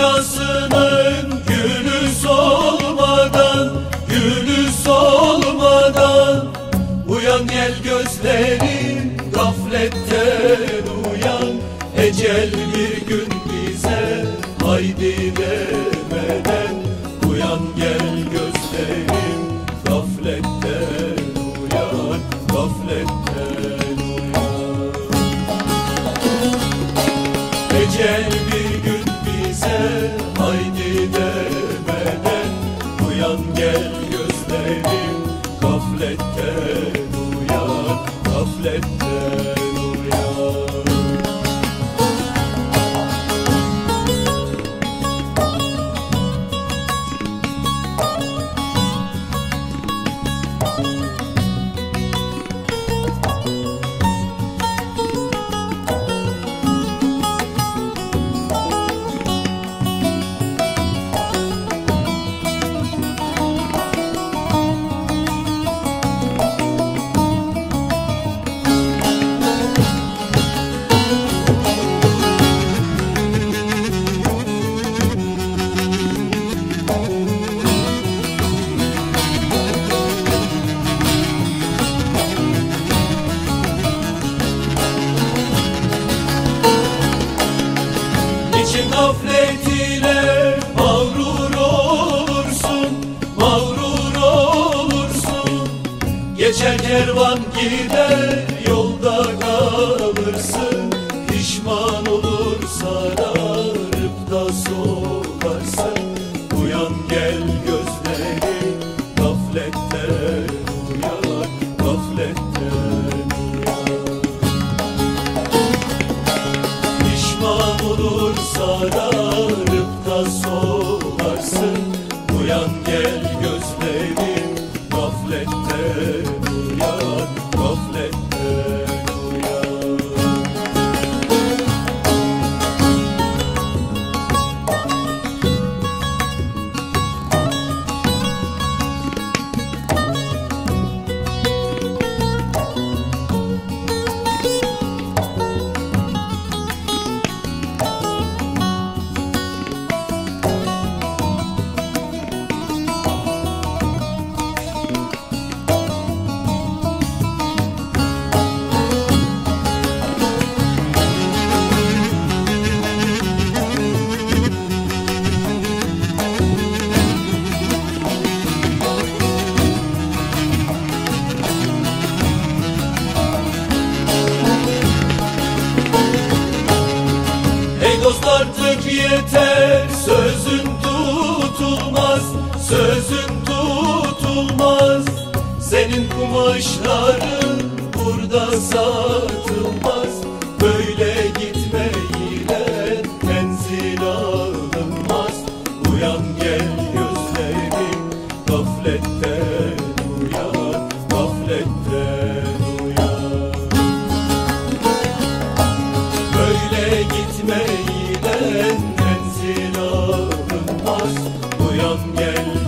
Bahçesinin gülü solmadan Gülü solmadan. Uyan el gözlerim gafletten uyan. Ecel bir gün bize haydi demeden. Uyan gel gözlerim Gafletten Geçer kervan gider yolda kalırsın. Pişman olur sararıp da solarsın Uyan gel gözleri Sözün tutulmaz Senin kumaşların burada satılmaz. Böyle gitmeyle tenzil alınmaz. Uyan gel gözlerim gafletten uyan Gafletten uyan. Böyle gitmeyle menzil alınmaz. Uyan gel